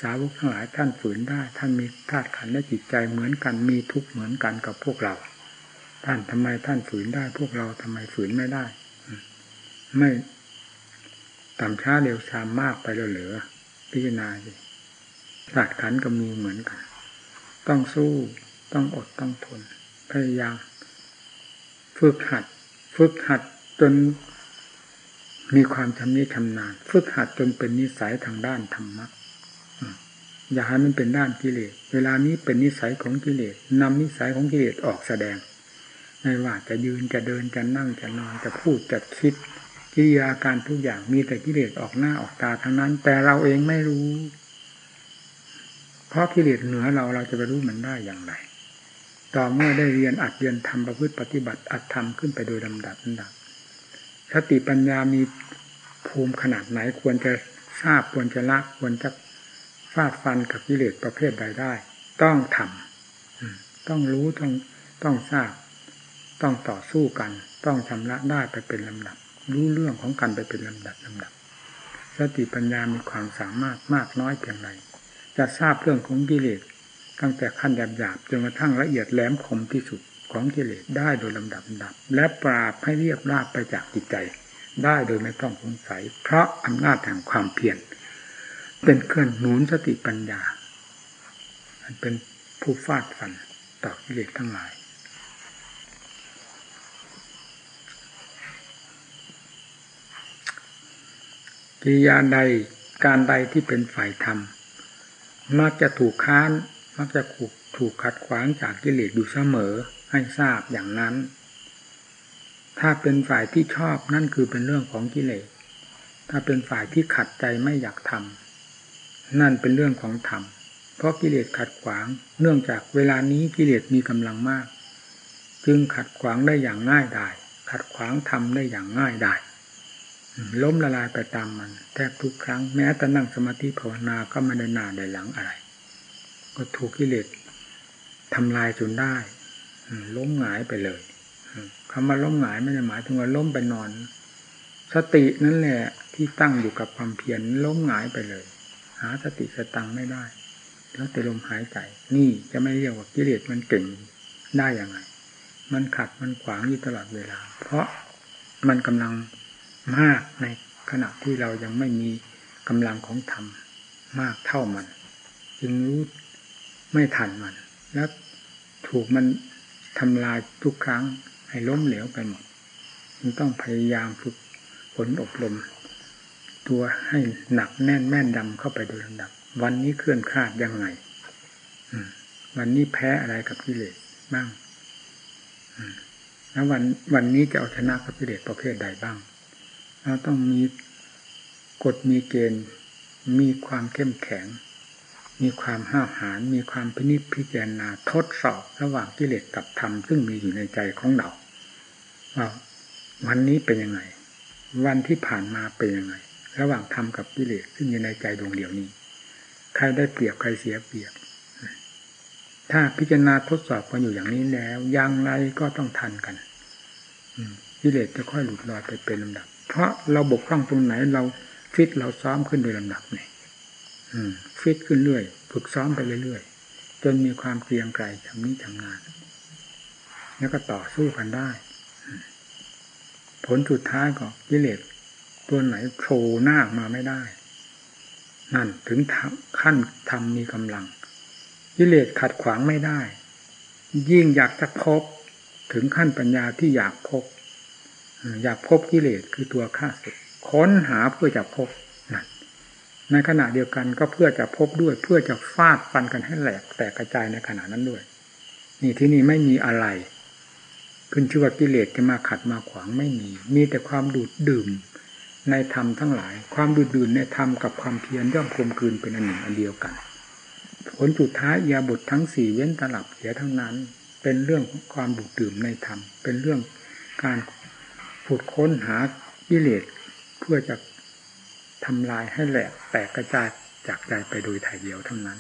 สาวกทั้งหลายท่านฝืนได้ ท่านมีธาตุขันธ์และจิตใจเหมือนกันมีทุกข์เหมือนกันกับพวกเรา ท่านทำไมท่านฝืนได้ พวกเราทำไมฝืนไม่ได้ ไม่ต่ำช้าเร็วช้ามากไปแล้วเหลือพิจารณาสิศาสตร์ขันก็มีเหมือนกัน ต้องสู้ต้องอดต้องทน พยายาม ฝึกหัด ฝึกหัดจนมีความชำนิชำนาญ ฝึกหัดจนเป็นนิสัยทางด้านธรรมะอย่าให้มันเป็นด้านกิเลส เวลานี้เป็นนิสัยของกิเลสนำนิสัยของกิเลสออกแสดง ไม่ว่าจะยืนจะเดินจะนั่งจะนอนจะพูดจะคิดกิริยาการทุกอย่างมีแต่กิเลสออกหน้าออกตาทั้งนั้น แต่เราเองไม่รู้ เพราะกิเลสเหนือเราเราจะไปรู้มันได้อย่างไร ต่อเมื่อได้เรียนอัดเรียนทำประพฤติปฏิบัติอัดทำขึ้นไปโดยลำดับลำดับสติปัญญามีภูมิขนาดไหนควรจะทราบควรจะละควรจะฟาดฟันกับกิเลสประเภทใดได้ ต้องทำต้องรู้ต้องต้องทราบ ต้องต่อสู้กัน ต้องชำระได้ไปเป็นลำดับ รู้เรื่องของกันไปเป็นลำดับลำดับ สติปัญญามีความสามารถมากน้อยเพียงไรจะทราบเรื่องของกิเลสตั้งแต่ขั้นหยาบหยาบจนกระทั่งละเอียดแหลมคมที่สุดของกิเลสได้โดยลำดับลำดับ และปราบให้เรียบราบไปจากจิตใจ ได้โดยไม่ต้องสงสัย เพราะอำนาจแห่งความเพียรเป็นเครื่องหนุนสติปัญญา มันเป็นผู้ฟาดฟันต่อกิเลสทั้งหลาย กิริยาใดการใดที่เป็นฝ่ายธรรม มักจะถูกค้าน มักจะถูกถูกขัดขวางจากกิเลสอยู่เสมอให้ทราบอย่างนั้น ถ้าเป็นฝ่ายที่ชอบนั่นคือเป็นเรื่องของกิเลส ถ้าเป็นฝ่ายที่ขัดใจไม่อยากทำนั่นเป็นเรื่องของธรรม เพราะกิเลสขัดขวาง เนื่องจากเวลานี้กิเลสมีกำลังมาก จึงขัดขวางได้อย่างง่ายดาย ขัดขวางทำได้อย่างง่ายดาย ล้มละลายไปตามมัน แทบทุกครั้งแม้แต่นั่งสมาธิภาวนาก็ไม่ได้น้าได้หลังอะไร ก็ถูกกิเลสทำลายจนได้ล้มหงายไปเลยคำว่าล้มหงายไม่ได้หมายถึงว่าล้มไปนอน สตินั่นแหละที่ตั้งอยู่กับความเพียรล้มหงายไปเลย หาสติสตังไม่ได้ แล้วแต่ลมหายใจนี่จะไม่เรียกว่ากิเลสมันเก่งได้ย่างไรมันขัดมันขวางอยู่ตลอดเวลา เพราะมันกำลัง มากในขณะที่เรายังไม่มีกำลังของธรรมมากเท่ามัน จึงรู้ไม่ทันมัน แล้วถูกมันทำลายทุกครั้งให้ล้มเหลวไปหมดมันต้องพยายามฝึกฝนอบรม ตัวให้หนักแน่นแม่นดำเข้าไปโดยลำดับ วันนี้เคลื่อนคลาดยังไงวันนี้แพ้อะไรกับกิเลสบ้างแล้ววันวันนี้จะเอาชนะกับกิเลสประเภทใดบ้าง เราต้องมีกฎมีเกณฑ์ มีความเข้มแข็ง มีความห้าวหาญมีความพินิจพิจารณาทดสอบระหว่างกิเลสกับธรรมซึ่งมีอยู่ในใจของเราว่าวันนี้เป็นยังไง วันที่ผ่านมาเป็นยังไง ระหว่างธรรมกับกิเลสซึ่งอยู่ในใจดวงเดียวนี้ ใครได้เปรียบใครเสียเปรียบ ถ้าพิจารณาทดสอบกันอยู่อย่างนี้แล้วอย่างไรก็ต้องทันกันกิเลสจะค่อยหลุดลอยไปเป็นลำดับ เพราะเราบกพร่องตรงไหนเราฟิตเราซ้อมขึ้นโดยลำดับนี่ฟิตขึ้นเรื่อย ฝึกซ้อมไปเรื่อยๆจนมีความเกรียงไกรทำนี้ทำงาน แล้วก็ต่อสู้กันได้ ผลสุดท้ายก็กิเลสตัวไหนโผล่หน้ามาไม่ได้ นั่นถึงขั้นทำมีกำลังกิเลสขัดขวางไม่ได้ ยิ่งอยากจะพบถึงขั้นปัญญาที่อยากพบ อยากพบกิเลสคือตัวข้าศึกค้นหาเพื่อจะพบนั่นในขณะเดียวกันก็เพื่อจะพบด้วย เพื่อจะฟาดฟันกันให้แหลกแตกกระจายในขณะนั้นด้วย นี่ที่นี่ไม่มีอะไร ขึ้นชื่อว่ากิเลสจะมาขัดมาขวางไม่มี มีแต่ความดูดดื่มในธรรมทั้งหลาย ความดูดดื่มในธรรมกับความเพียรย่อมกลมกลืนเป็นอันหนึ่งอันเดียวกัน ผลสุดท้ายยาบททั้งสี่เว้นตลับเสียทั้งนั้น เป็นเรื่องของความดูดดื่มในธรรมเป็นเรื่องการ ผุดค้นหากิเลสเพื่อจะทำลายให้แหลกแตกกระจายจากใจไปโดยถ่ายเดียวเท่านั้น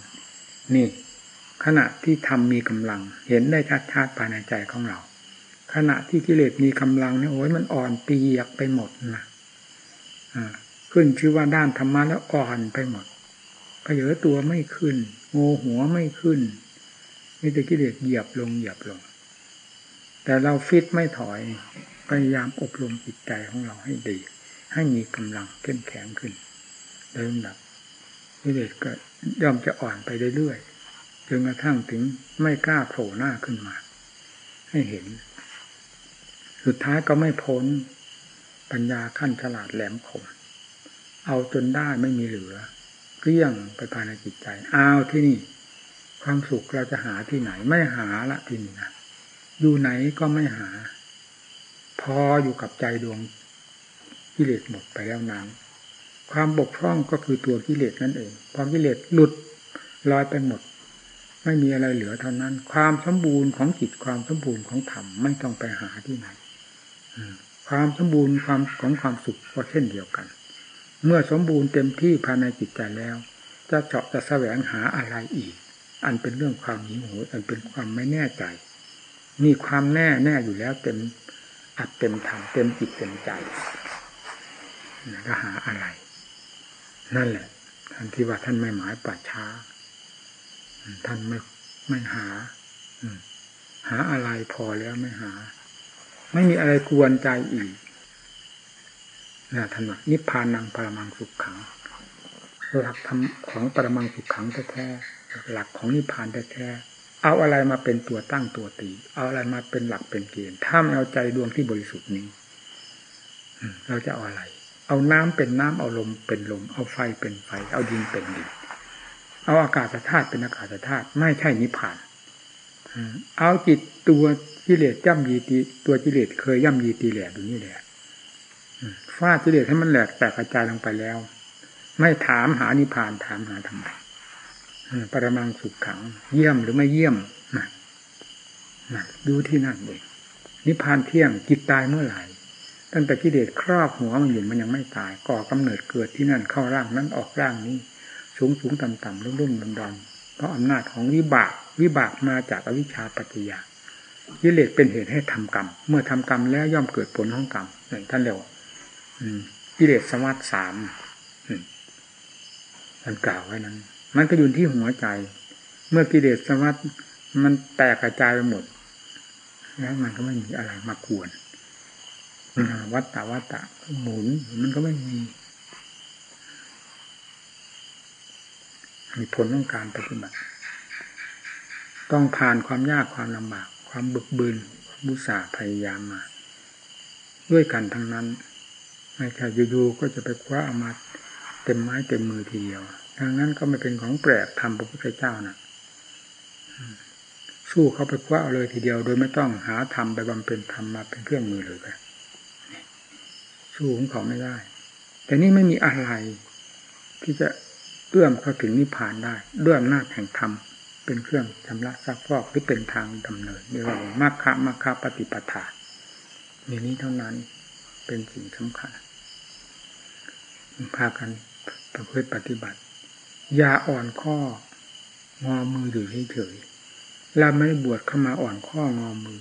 นี่ ขณะที่ทำมีกำลัง เห็นได้ชัดๆภายในใจของเรา ขณะที่กิเลสมีกำลังเนี่ยโอ้ยมันอ่อนเปียกไปหมดนะอ่าขึ้นชื่อว่าด้านธรรมะแล้วอ่อนไปหมดกระเยอตัวไม่ขึ้นโงหัวไม่ขึ้นมีแต่กิเลสเหยียบลงเหยียบลง แต่เราฟิตไม่ถอย พยายามอบรมจิตใจของเราให้ดี ให้มีกำลังเข้มแข็งขึ้นโดยลำดับกิเลสก็ย่อมจะอ่อนไปเรื่อยๆจนกระทั่งถึงไม่กล้าโผล่หน้าขึ้นมา ให้เห็น สุดท้ายก็ไม่พ้นปัญญาขั้นฉลาดแหลมคมเอาจนได้ไม่มีเหลือเกลี้ยงไปภายในจิตใจเอาที่นี่ ความสุขเราจะหาที่ไหนไม่หาละที่นี่นะอยู่ไหนก็ไม่หา พออยู่กับใจดวงกิเลสหมดไปแล้วนั้นความบกพร่องก็คือตัวกิเลสนั่นเอง ความกิเลสหลุดลอยไปหมด ไม่มีอะไรเหลือเท่านั้น ความสมบูรณ์ของจิตความสมบูรณ์ของธรรมไม่ต้องไปหาที่ไหนความสมบูรณ์ความของความสุขก็เช่นเดียวกัน เมื่อสมบูรณ์เต็มที่ภายในจิตใจแล้ว จะเจาะจะแสวงหาอะไรอีก อันเป็นเรื่องความหิวโหยอันเป็นความไม่แน่ใจ มีความแน่แน่อยู่แล้วเต็ม อัดเต็มทำเต็มจิตเต็มใจจะหาอะไร นั่นแหละท่านที่ว่าท่านไม่หมายปัจช้า ท่านไม่ไม่หาหาอะไรพอแล้วไม่หา ไม่มีอะไรกวนใจอีกนะท่านว่านิพพานังปรมังสุขขังหลักธรรมของปรมังสุขขังแท้ๆหลักของนิพพานแท้ๆ เอาอะไรมาเป็นตัวตั้งตัวตี เอาอะไรมาเป็นหลักเป็นเกณฑ์ถ้าไม่เอาใจดวงที่บริสุทธิ์นี้เราจะเอาอะไร เอาน้ำเป็นน้ำเอาลมเป็นลม เอาไฟเป็นไฟ เอาดินเป็นดิน เอาอากาศธาตุเป็นอากาศธาตุไม่ใช่นิพพานเอาจิตตัวกิเลสย่ำยีตีตัวกิเลสเคยย่ำยีตีแหลกอยู่นี่แหละฟาดกิเลสให้มันแหลกแตกกระจายลงไปแล้ว ไม่ถามหานิพานถามหาทำไม ปรมังสุขขัง เยี่ยมหรือไม่เยี่ยมนะนะดูที่นั่นเองนิพพานเที่ยงจิตตายเมื่อไหร่ตั้งแต่กิเลสครอบหัวมันอยู่มันยังไม่ตาย ก่อกำเนิดเกิดที่นั่นเข้าร่างนั้นออกร่างนี้ สูงสูงต่ำต่ำรุ่มรุ่มดอนดอนเพราะอำนาจของวิบากวิบากมาจากอวิชชาปัจจยากิเลสเป็นเหตุให้ทำกรรม เมื่อทำกรรมแล้วย่อมเกิดผลของกรรมท่านเรียกว่ากิเลสสวัสดสามท่านกล่าวไว้นั้น มันก็อยู่ที่หัวใจ เมื่อกิเลสสวัสดมันแตกกระจายไปหมด แล้วมันก็ไม่มีอะไรมากวนวัตตาวัตตะหมุนมันก็ไม่มีมีผลของการปฏิบัติ ต้องผ่านความยากความลำบาก ความบึกบืนบุษาพยายามมา ด้วยกันทั้งนั้น ไม่ใช่อยู่ๆก็จะไปคว้าเอามาเต็มไม้เต็มมือทีเดียว ดังนั้นก็ไม่เป็นของแปลกทำพระพุทธเจ้านะ่ะสู้เขาไปคว้าเอาเลยทีเดียวโดยไม่ต้องหาทำไปบำเพ็ญทำมาเป็นเครื่องมือเลยไปสู้ของเขาไม่ได้ แต่นี่ไม่มีอะไร ที่จะเอื้อมเข้าถึงนิพพานได้ ด้วยอำนาจแห่งธรรมเป็นเครื่องชำระซักฟอกหรือเป็นทางดำเนินเรียกว่ามรรคมรรคปฏิปทามีนี้เท่านั้นเป็นสิ่งสำคัญพากันประพฤติปฏิบัติ ย่าอ่อนข้องอมืออยู่เฉยๆเราไม่บวชเข้ามาอ่อนข้องอมือ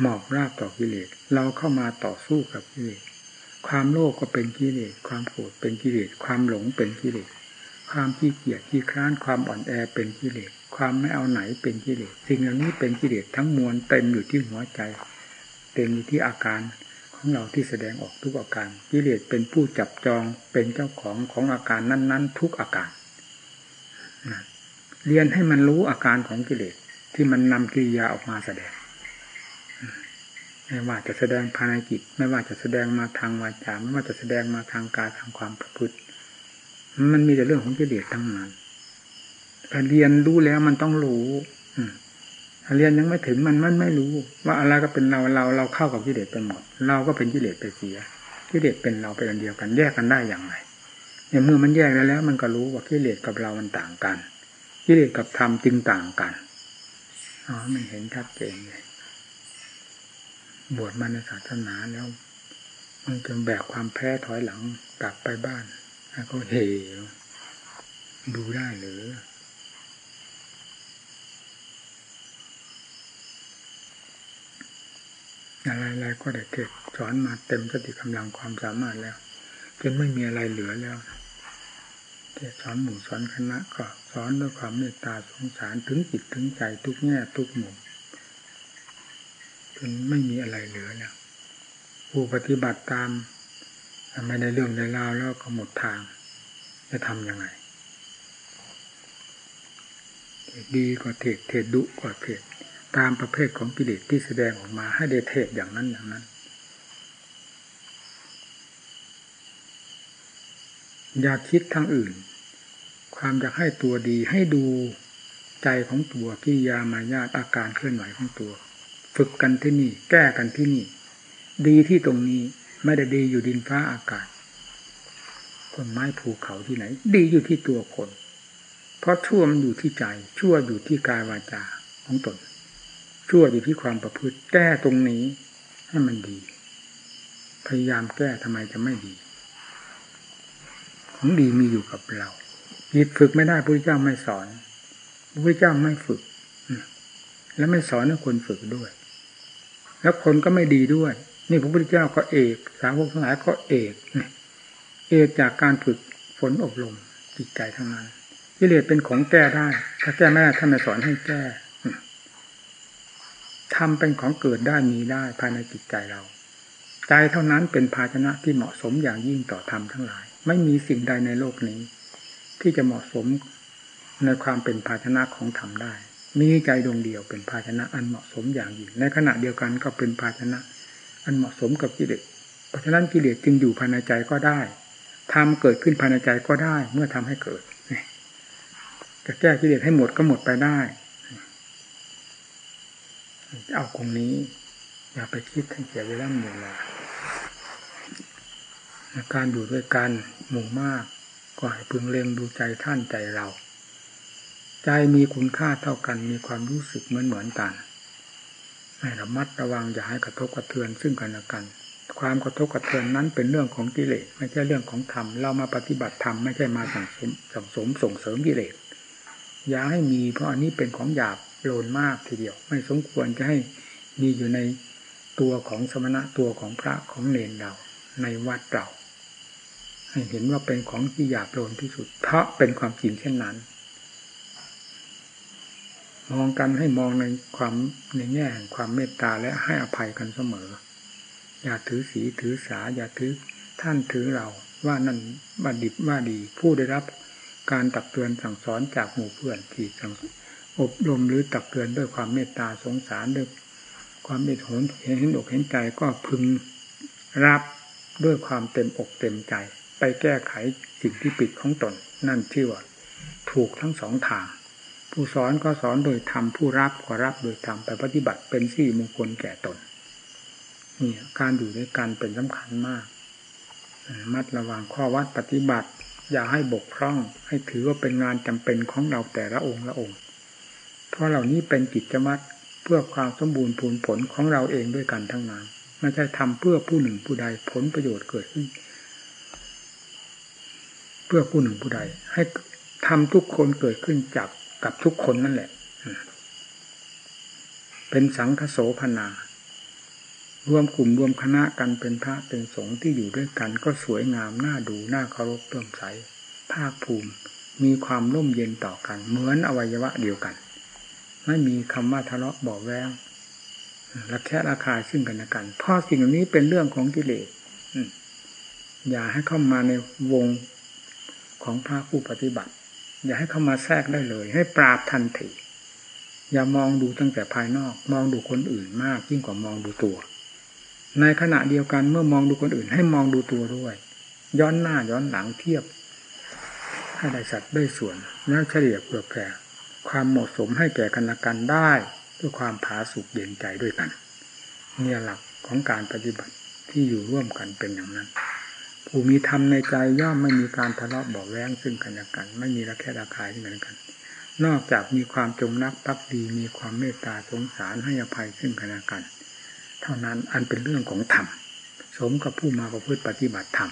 หมอบราบต่อกิเลสเราเข้ามาต่อสู้กับกิเลสความโลภก็เป็นกิเลสความโกรธเป็นกิเลสความหลงเป็นกิเลสความขี้เกียจขี้คร้านความอ่อนแอเป็นกิเลสความไม่เอาไหนเป็นกิเลสสิ่งเหล่านี้เป็นกิเลสทั้งมวลเต็มอยู่ที่หัวใจ เต็มอยู่ที่อาการ ของเราที่แสดงออกทุกอาการกิเลสเป็นผู้จับจองเป็นเจ้าของของอาการนั้น ๆ ทุกอาการเรียนให้มันรู้อาการของกิเลสที่มันนำกิริยาออกมาแสดง ไม่ว่าจะแสดงภายในจิตไม่ว่าจะแสดงมาทางวาจาไม่ว่าจะแสดงมาทางกายทางความประพฤติ มันมีแต่เรื่องของกิเลสทั้งนั้นถ้าเรียนรู้แล้วมันต้องรู้ เรียนยังไม่ถึงมันมันไม่รู้ ว่าอะไรก็เป็นเราเราเราเข้ากับกิเลสไปหมด เราก็เป็นกิเลสไปเสียกิเลสเป็นเราเป็นอันเดียวกันแยกกันได้อย่างไรเนี่ยเมื่อมันแยกแล้วแล้ว มันก็รู้ว่ากิเลสกับเรามันต่างกันกิเลสกับธรรมจึงต่างกันอ๋อมันเห็นชัดเจนเลยบวชมาในศาสนาแล้ว มันจะแบกความแพ้ถอยหลังกลับไปบ้านแล้วก็เฮดูได้หรือ อะไรๆก็ได้เทศสอนมาเต็มสติกำลังความสามารถแล้ว จนไม่มีอะไรเหลือแล้วเทศสอนหมู่สอนคณะก็สอนด้วยความเมตตาสงสารถึงจิตถึงใจทุกแง่ทุกมุมจนไม่มีอะไรเหลือแล้วผู้ปฏิบัติตามไม่ในเรื่องในราวแล้วก็หมดทาง จะทำยังไงดีกว่าเทศเทศดุกว่าเทศ ตามประเภทของกิเลสที่แสดงออกมาให้ได้เทศอย่างนั้นอย่างนั้น อย่าคิดทางอื่น ความอยากให้ตัวดีให้ดูใจของตัวกิยามายาตอาการเคลื่อนไหวของตัว ฝึกกันที่นี่ แก้กันที่นี่ ดีที่ตรงนี้ไม่ได้ดีอยู่ดินฟ้าอากาศต้นไม้ภูเขาที่ไหน ดีอยู่ที่ตัวคน เพราะชั่วมันอยู่ที่ใจ ชั่วอยู่ที่กายวาจาของตน ชั่วอยู่ที่ความประพฤติ แก้ตรงนี้ให้มันดี พยายามแก้ทำไมจะไม่ดี ของดีมีอยู่กับเราจิตฝึกไม่ได้พระเจ้าไม่สอนพระเจ้าไม่ฝึก และไม่สอนให้คนฝึกด้วย แล้วคนก็ไม่ดีด้วย นี่พระพุทธเจ้าก็เอก สาวกทั้งหลายก็เอกเอกจากการฝึกฝนอบรมจิตใจทั้งนั้นกิเลสเป็นของแก้ได้ ถ้าแก้ไม่ได้ท่านไม่สอนให้แก้ ทำเป็นของเกิดได้มีได้ภายในจิตใจเรา ใจเท่านั้นเป็นภาชนะที่เหมาะสมอย่างยิ่งต่อธรรมทั้งหลาย ไม่มีสิ่งใดในโลกนี้ ที่จะเหมาะสมในความเป็นภาชนะของธรรมได้ มีใจดวงเดียวเป็นภาชนะอันเหมาะสมอย่างยิ่ง ในขณะเดียวกันก็เป็นภาชนะ อันเหมาะสมกับกิเลส เพราะฉะนั้นกิเลสจึงอยู่ภายในใจก็ได้ทำเกิดขึ้นภายในใจก็ได้ เมื่อทำให้เกิดจะแก้กิเลสให้หมดก็หมดไปได้ เอาตรงนี้ อย่าไปคิดให้งเสียเวลาเวลาการอยู่ด้วยกันหมู่มาก ก็ให้พึงเล็งดูใจท่านใจเรา ใจมีคุณค่าเท่ากันมีความรู้สึกเหมือนเหมือนกันให้ระมัดระวังอย่าให้กระทบกระเทือนซึ่งกันและกัน ความกระทบกระเทือนนั้นเป็นเรื่องของกิเลสไม่ใช่เรื่องของธรรมเรามาปฏิบัติธรรมไม่ใช่มาสั่งสมสั่งสมส่งเสริมกิเลสอย่าให้มีเพราะอันนี้เป็นของหยาบ โลนมากทีเดียว ไม่สมควรจะให้มีอยู่ในตัวของสมณะตัวของพระของเนรเราในวัดเราให้เห็นว่าเป็นของที่หยาบโลนที่สุด เพราะเป็นความจริงเช่นนั้น มองกันให้มองในความในแง่แห่งความเมตตาและให้อภัยกันเสมอ อย่าถือสีถือสา อย่าถือท่านถือเราว่านั่นว่าดิบว่าดี ผู้ได้รับการตักเตือนสั่งสอนจากหมู่เพื่อนที่สั่ง อบรมหรือตักเตือนด้วยความเมตตาสงสารด้วยความเมตหนเห็นอกเห็นใจก็พึงรับด้วยความเต็มอกเต็มใจ ไปแก้ไขสิ่งที่ปิดของตน นั่นชื่อว่าถูกทั้งสองทาง ผู้สอนก็สอนโดยธรรมผู้รับก็รับโดยธรรมไปปฏิบัติเป็นสี่มงคลแก่ตนนี่การอยู่ด้วยกันเป็นสำคัญมาก มัดระวังข้อวัดปฏิบัติ อย่าให้บกพร่อง ให้ถือว่าเป็นงานจำเป็นของเราแต่ละองค์ละองค์ เพราะเหล่านี้เป็นกิจวัตรเพื่อความสมบูรณ์ผลผลของเราเองด้วยกันทั้งนั้นไม่ใช่ทำเพื่อผู้หนึ่งผู้ใดผลประโยชน์เกิดขึ้น เพื่อผู้หนึ่งผู้ใด ให้ทำทุกคนเกิดขึ้นจากกับทุกคนนั่นแหละ เป็นสังคโสพนา รวมกลุ่มรวมคณะกันเป็นพระเป็นสงฆ์ที่อยู่ด้วยกัน ก็สวยงามน่าดูน่าเคารพเลื่มใสภาคภูมิ มีความร่มเย็นต่อกัน เหมือนอวัยวะเดียวกัน ไม่มีคำว่าทะเลาะบอกแวงระแคะระคายซึ่งกันและกันเพราะสิ่งเหล่านี้เป็นเรื่องของกิเลสอย่าให้เข้ามาในวงของพระผู้ปฏิบัติ อย่าให้เข้ามาแทรกได้เลย ให้ปราบทันทีอย่ามองดูตั้งแต่ภายนอก มองดูคนอื่นมากยิ่งกว่ามองดูตัว ในขณะเดียวกันเมื่อมองดูคนอื่น ให้มองดูตัวด้วย ย้อนหน้าย้อนหลังเทียบให้ได้สัตว์ได้ส่วนแล้วเฉลี่ยเปลือกแผ่ ความเหมาะสมให้แก่กันและกันได้ ด้วยความผาสุกเย็นใจด้วยกัน เนี่ยหลักของการปฏิบัติที่อยู่ร่วมกันเป็นอย่างนั้นผู้มีธรรมในใจย่อมไม่มีการทะเลาะเบาแวงซึ่งกันและกัน ไม่มีระแคะระคายเหมือนกัน นอกจากมีความจงรักภักดีมีความเมตตาสงสารให้อภัยซึ่งกันและกัน เท่านั้นอันเป็นเรื่องของธรรมสมกับผู้มาประพฤติปฏิบัติธรรม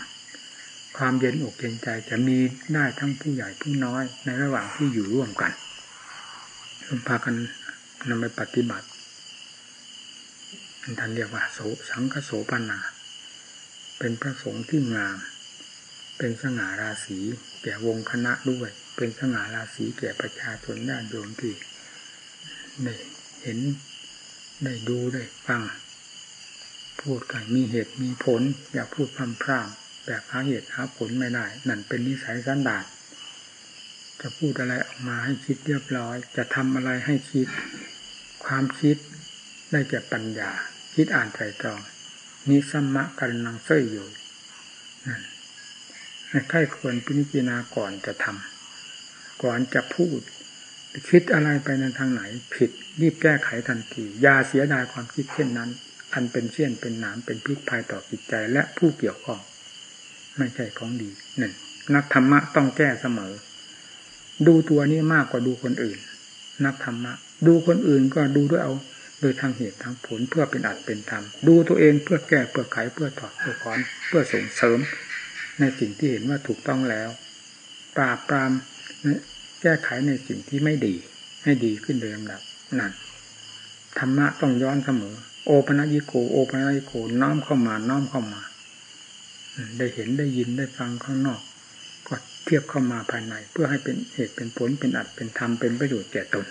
ความเย็นอกเย็นใจจะมีได้ทั้งผู้ใหญ่ผู้น้อยในระหว่างที่อยู่ร่วมกัน พากันนำไปปฏิบัติท่านเรียกว่าโสสังคโสปนา เป็นพระสงฆ์ที่งาม เป็นสง่าราศีแก่วงคณะด้วย เป็นสง่าราศีแก่ประชาชนญาติโยมที่ได้เห็นได้ดูได้ฟัง พูดกันมีเหตุมีผล อย่าพูดพร่ำพร่ำแบบหาเหตุหาผลไม่ได้ นั่นเป็นนิสัยสันดาน จะพูดอะไรออกมาให้คิดเรียบร้อย จะทำอะไรให้คิด ความคิดได้แก่ปัญญา คิดอ่านใจตรองนิสัมมะกันนังเสยอยู่นั่นให้ใครควรพิจารณาก่อนจะทำก่อนจะพูด คิดอะไรไปในทางไหน ผิดรีบแก้ไขทันทีอย่าเสียดายความคิดเช่นนั้น อันเป็นเชี่ยนเป็นหนามเป็นพิษภัยต่อจิตใจและผู้เกี่ยวข้อง ไม่ใช่ของดีหนึ่งนักธรรมะต้องแก้เสมอ ดูตัวนี้มากกว่าดูคนอื่น นักธรรมะ ดูคนอื่นก็ดูด้วยเอา โดยทางเหตุทางผลเพื่อเป็นอัดเป็นธรรม ดูตัวเองเพื่อแก้เพื่อไขเพื่อถอดเพื่อคอนเพื่อส่งเสริม ในสิ่งที่เห็นว่าถูกต้องแล้ว ปราบปรามแก้ไขในสิ่งที่ไม่ดี ให้ดีขึ้นโดยลำดับนั่นธรรมะต้องย้อนเสมอ โอปนัญิโกโอปนัญิโกน้อมเข้ามาน้อมเข้ามา ได้เห็นได้ยินได้ฟังข้างนอก เทียบเข้ามาภายใน เพื่อให้เป็นเหตุเป็นผลเป็นอัดเป็นธรรมเป็นประโยชน์แก่ตน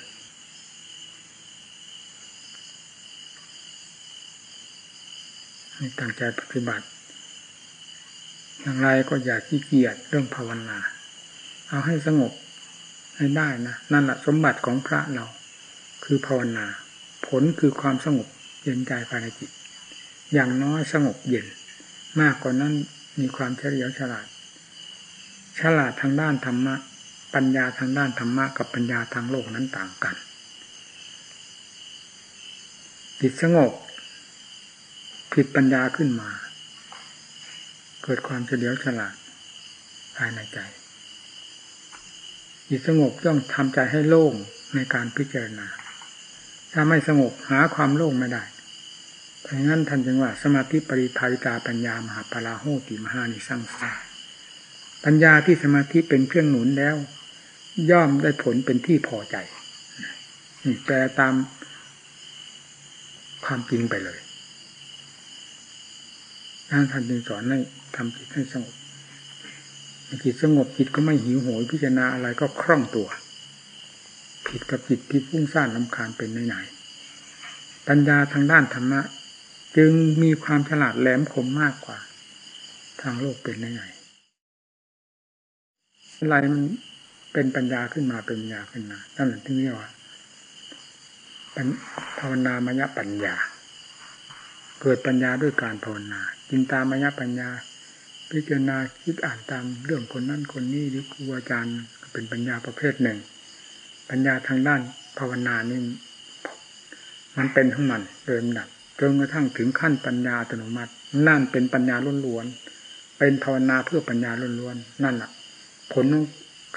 ให้ตั้งใจปฏิบัติ อย่างไรก็อย่าขี้เกียจเรื่องภาวนา เอาให้สงบให้ได้นะนั่นแหละสมบัติของพระเรา คือภาวนา ผลคือความสงบเย็นใจภายในจิต อย่างน้อยสงบเย็น มากกว่านั้นมีความเฉลียวฉลาด ฉลาดทางด้านธรรมะ ปัญญาทางด้านธรรมะกับปัญญาทางโลกนั้นต่างกัน จิตสงบผิดปัญญาขึ้นมา เกิดความเฉลียวฉลาดภายในใจจิตสงบย่อมทำใจให้โล่งในการพิจารณา ถ้าไม่สงบหาความโล่งไม่ได้เพราะงั้นท่านจึงว่า สมาธิปริภาวิตาปัญญามหาปราโหติมหานิสังสา ปัญญาที่สมาธิเป็นเครื่องหนุนแล้ว ย่อมได้ผลเป็นที่พอใจแปลตามความจริงไปเลยท่านท่านจึงสอนให้ทำจิตให้สงบจิตสงบจิตก็ไม่หิวโหยพิจารณาอะไรก็คล่องตัว ผิดกับจิตที่ฟุ้งซ่านลำคาญเป็นไหนๆปัญญาทางด้านธรรมะ จึงมีความฉลาดแหลมคมมากกว่า ทางโลกเป็นไหนๆ อะไรมันเป็นปัญญาขึ้นมาเป็นปัญญาขึ้นมานั่นแหละที่เรียกว่าภาวนามยปัญญา เกิดปัญญาด้วยการภาวนาจินตามยปัญญา พิจารณาคิดอ่านตามเรื่องคนนั้นคนนี้หรือครูอาจารย์เป็นปัญญาประเภทหนึ่ง ปัญญาทางด้านภาวนานี่มันเป็นทั้งมันเดิมดับจนกระทั่งถึงขั้นปัญญาอัตโนมัติ นั่นเป็นปัญญาล้วนๆเป็นภาวนาเพื่อปัญญาล้วนๆนั่นแหละ ผลของ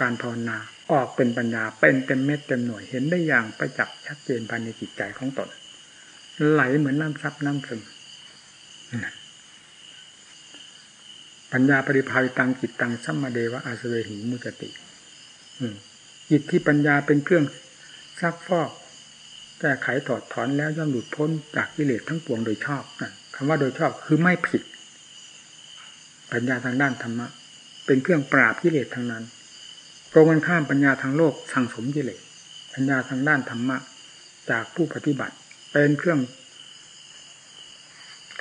การภาวนาออกเป็นปัญญาเป็นเต็มเม็ดเต็มหน่วยเห็นได้อย่างประจักษ์ชัดเจนภายในจิตใจของตน ไหลเหมือนน้ำซับน้ำซึมปัญญาปริภาวิตังจิตตังสัมมาเดวะอาสเวหิมุจติจิตที่ปัญญาเป็นเครื่องซักฟอกแก้ไขถอดถอนแล้วย่อมหลุดพ้นจากกิเลสทั้งปวงโดยชอบคำว่าโดยชอบคือไม่ผิด ปัญญาทางด้านธรรมะ เป็นเครื่องปราบกิเลสทั้งนั้นตรงกันข้ามปัญญาทางโลกสั่งสมกิเลสปัญญาทางด้านธรรมะ จากผู้ปฏิบัติ เป็นเครื่อง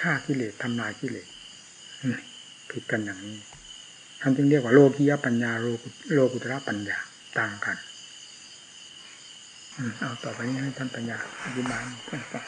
ฆ่ากิเลสทำลายกิเลสผิดกันอย่างนี้ท่านจึงเรียกว่าโลกียปัญญาโลกุตระปัญญาต่างกันเอาต่อไปนี้ให้ท่านปัญญาอธิบายเพื่อนฟัง